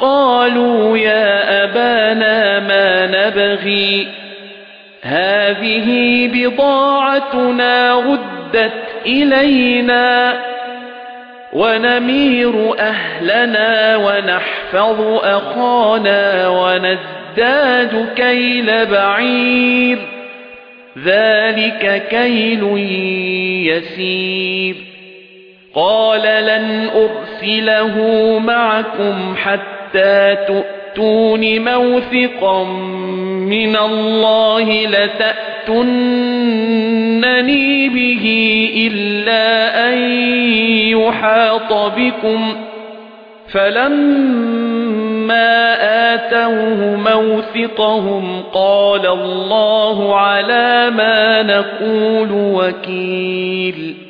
قالوا يا أبانا ما نبغي. هذه بضاعتنا ردت إلينا ونمير أهلنا ونحفظ أخانا ونزداد كيل بعير. ذلك كيل يسير. قال لن أرسله معكم حتى تؤتون موثقا من الله لتأتنني به إلا أن يحاط بكم فلما آتوه موثقهم قال الله على ما نقول وكيل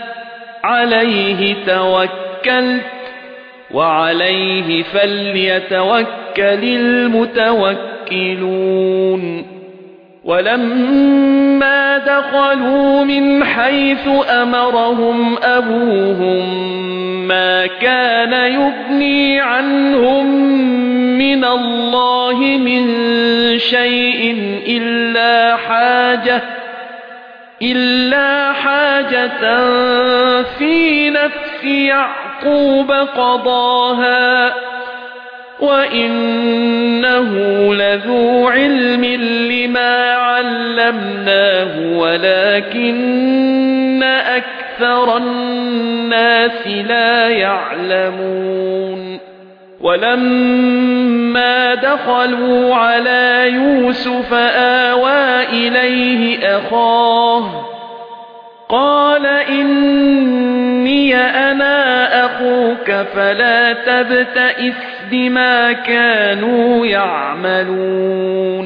عليه توكلت وعليه فليتوكل المتوكلون. ولما دخلوا من حيث أمرهم أبوهم ما كان يغني عنهم من الله من شيء إلا حاجة إلا حاجة في نفس يعقوب قضاها وإنه لذو علم لما علمناه ولكن أكثر الناس لا يعلمون. ولما دخلوا على يوسف آوى إليه أخاه قال أنا أخوك فلا تبتئس بما كانوا يعملون.